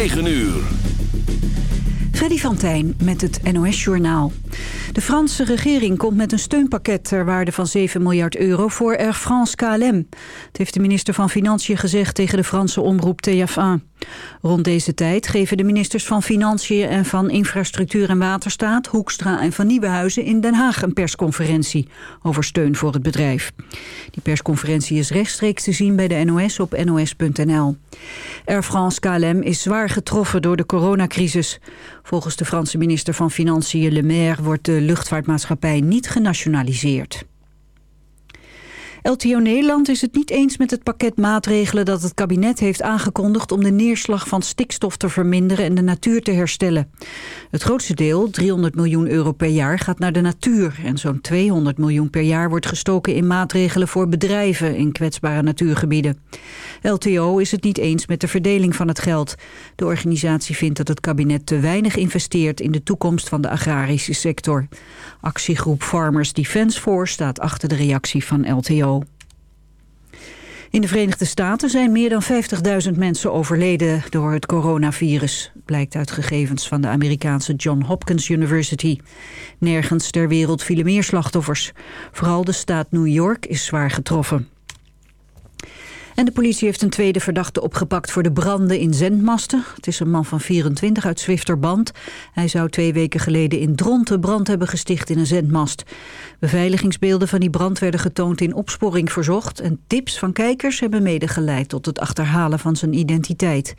9 uur. Freddy van Tijn met het NOS-journaal. De Franse regering komt met een steunpakket ter waarde van 7 miljard euro voor Air France KLM. Dat heeft de minister van Financiën gezegd tegen de Franse omroep TF1. Rond deze tijd geven de ministers van Financiën en van Infrastructuur en Waterstaat, Hoekstra en Van Nieuwenhuizen in Den Haag een persconferentie over steun voor het bedrijf. Die persconferentie is rechtstreeks te zien bij de NOS op nos.nl. Air France KLM is zwaar getroffen door de coronacrisis. Volgens de Franse minister van Financiën Le Maire wordt de luchtvaartmaatschappij niet genationaliseerd. LTO Nederland is het niet eens met het pakket maatregelen dat het kabinet heeft aangekondigd om de neerslag van stikstof te verminderen en de natuur te herstellen. Het grootste deel, 300 miljoen euro per jaar, gaat naar de natuur en zo'n 200 miljoen per jaar wordt gestoken in maatregelen voor bedrijven in kwetsbare natuurgebieden. LTO is het niet eens met de verdeling van het geld. De organisatie vindt dat het kabinet te weinig investeert in de toekomst van de agrarische sector. Actiegroep Farmers Defence Force staat achter de reactie van LTO. In de Verenigde Staten zijn meer dan 50.000 mensen overleden door het coronavirus. Blijkt uit gegevens van de Amerikaanse John Hopkins University. Nergens ter wereld vielen meer slachtoffers. Vooral de staat New York is zwaar getroffen. En de politie heeft een tweede verdachte opgepakt voor de branden in zendmasten. Het is een man van 24 uit Zwifterband. Hij zou twee weken geleden in Dronten brand hebben gesticht in een zendmast. Beveiligingsbeelden van die brand werden getoond in opsporing verzocht... en tips van kijkers hebben medegeleid tot het achterhalen van zijn identiteit.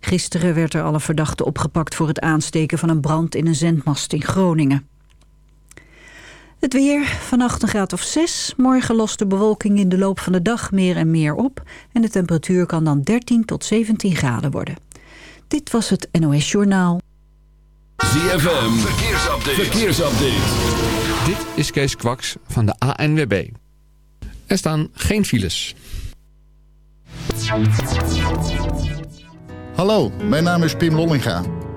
Gisteren werd er alle verdachten opgepakt voor het aansteken van een brand in een zendmast in Groningen. Het weer, vannacht een graad of 6. Morgen lost de bewolking in de loop van de dag meer en meer op. En de temperatuur kan dan 13 tot 17 graden worden. Dit was het NOS Journaal. ZFM, verkeersupdate. verkeersupdate. Dit is Kees Kwaks van de ANWB. Er staan geen files. Hallo, mijn naam is Pim Lollinga.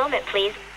moment, please.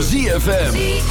ZFM.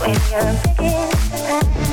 when you're picking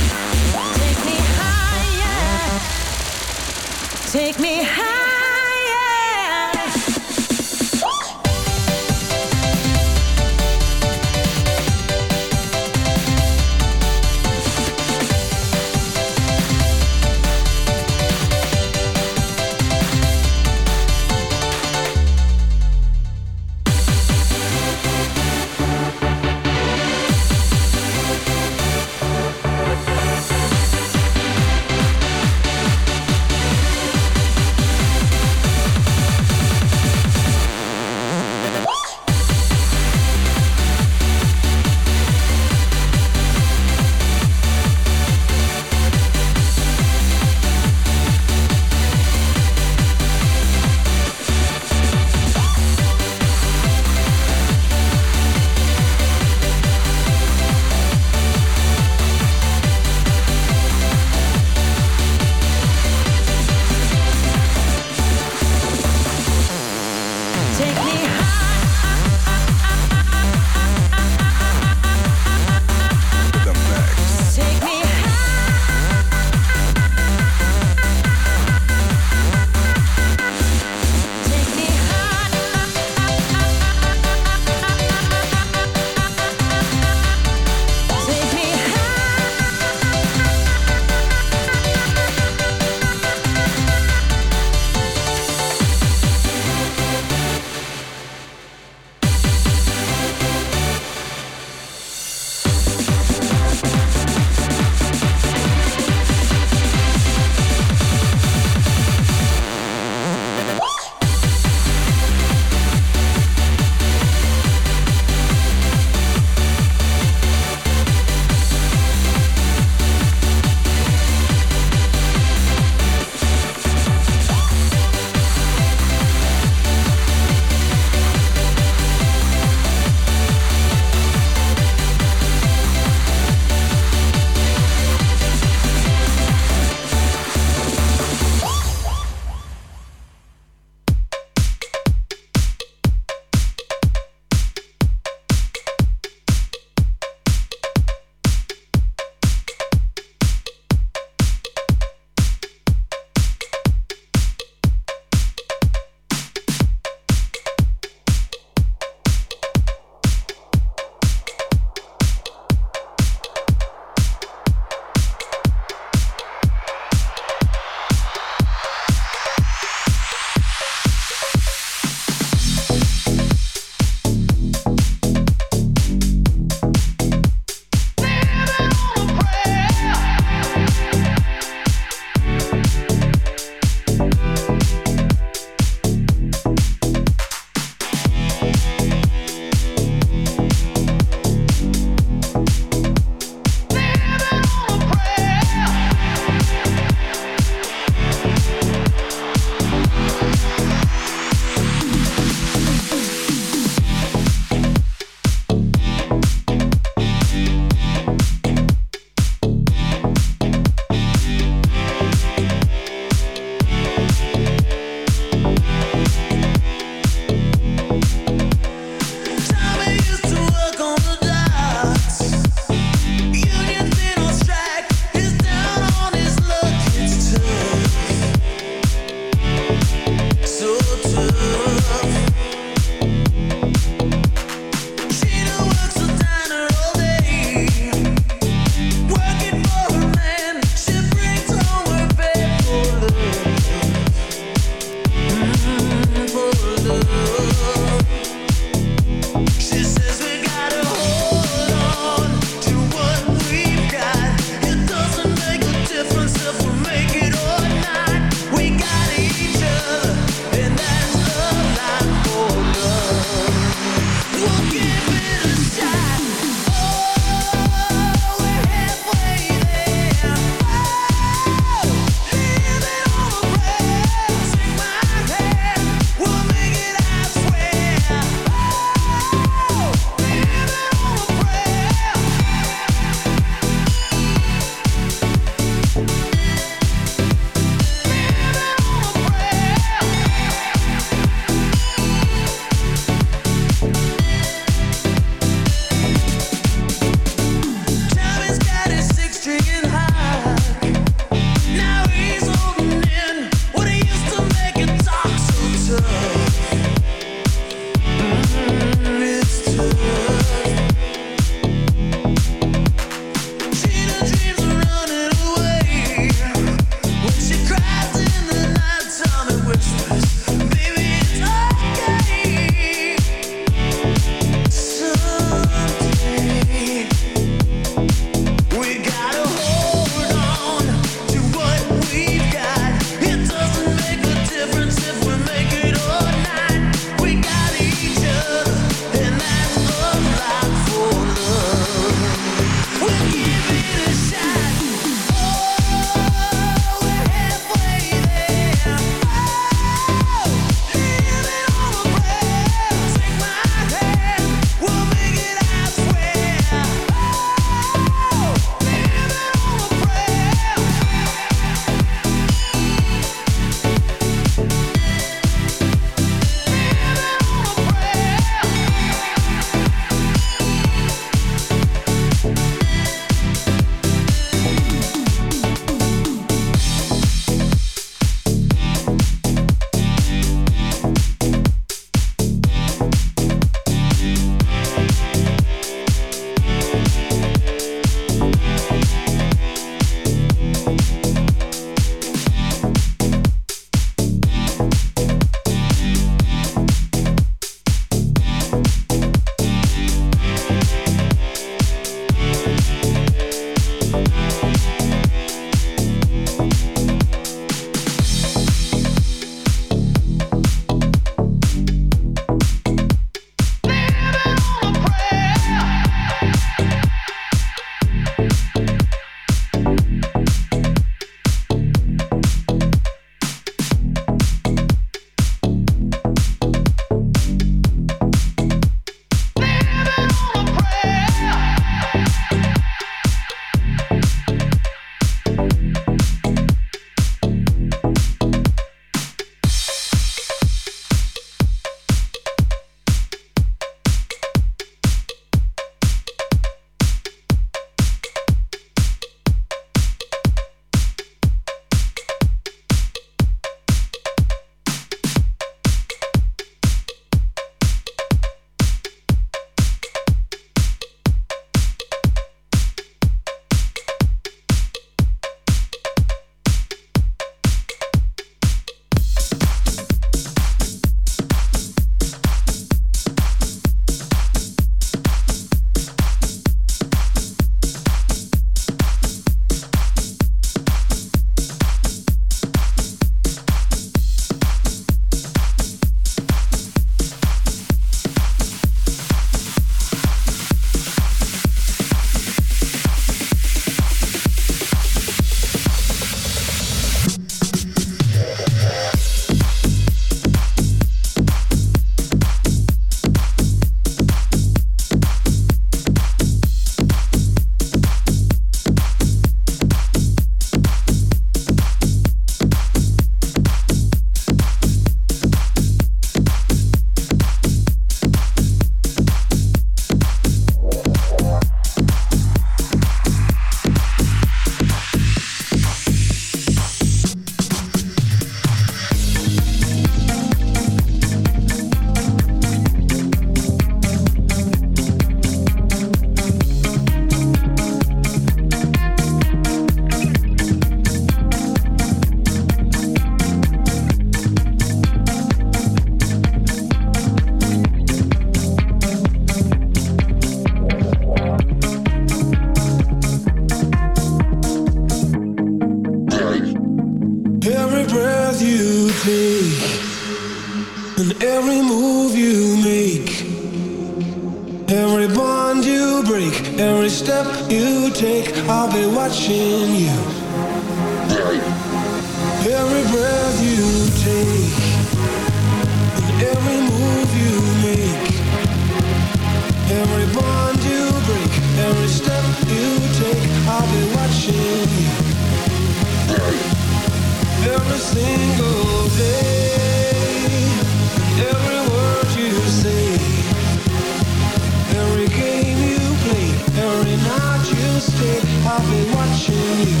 you stay, I've been watching you.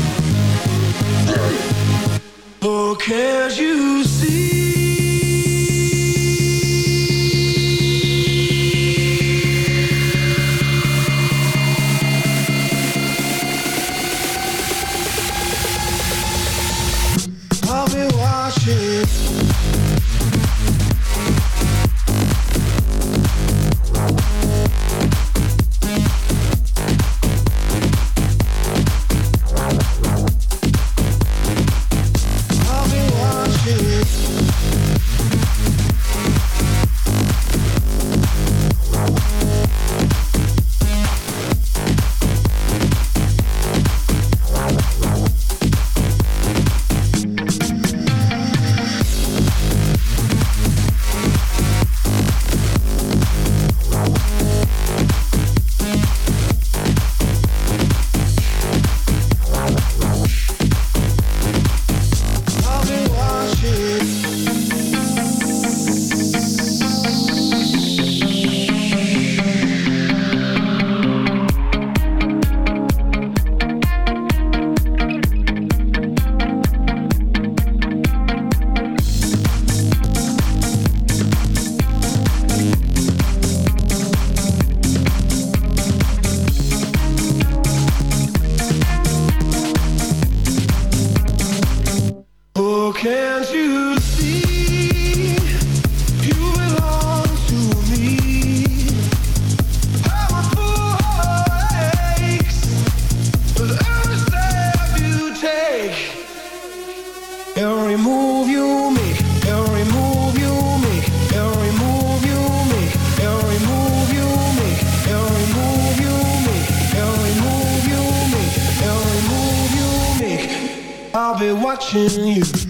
Oh, can't you see? I'll be watching you.